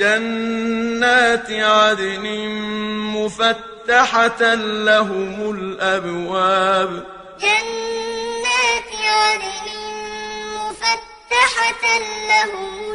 جنات عدن مفتحة لهم الأبواب. جنات عدن مفتحة لهم